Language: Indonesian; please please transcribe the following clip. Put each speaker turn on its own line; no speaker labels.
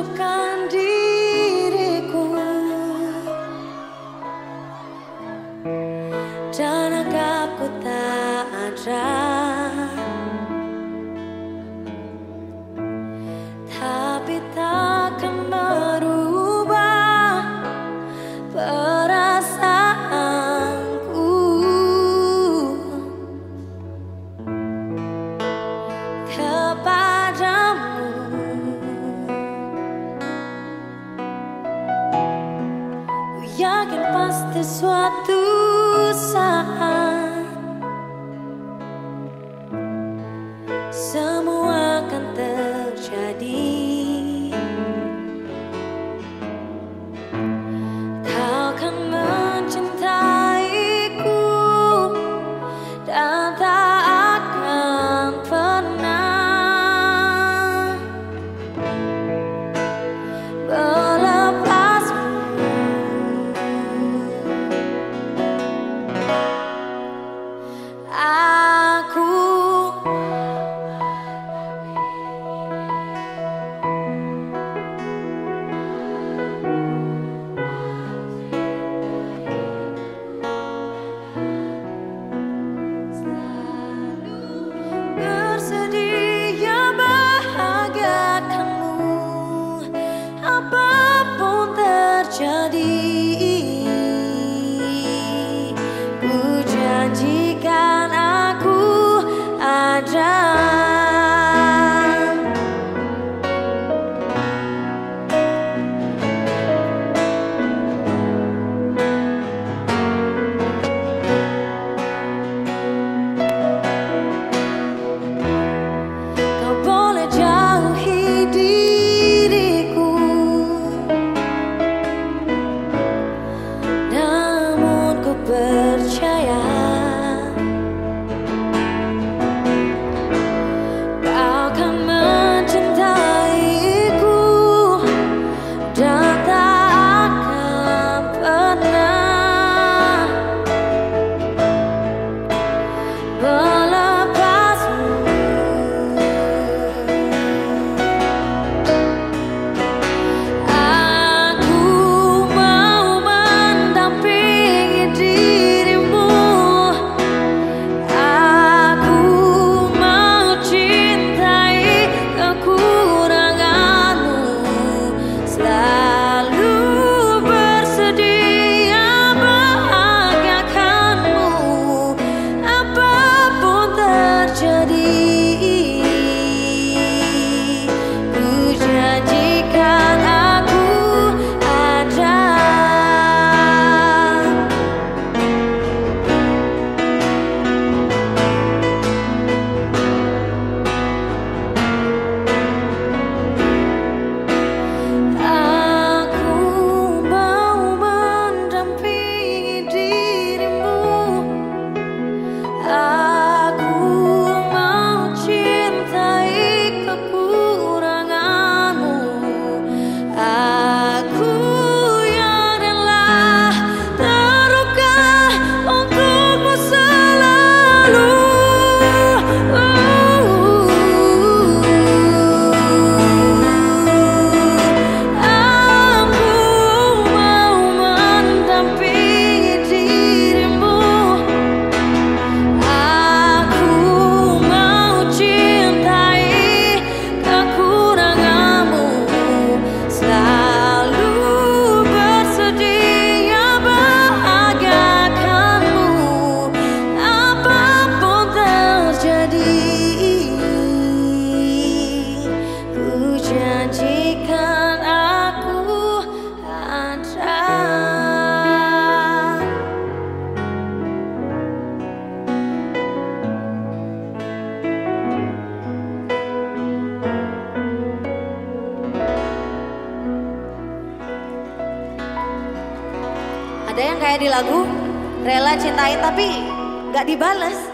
tunjukkan diriku. Dan aku tak ada sesuatu suatu saat janjikan aku ada. Ada yang kayak di lagu Rela cintain tapi gak dibalas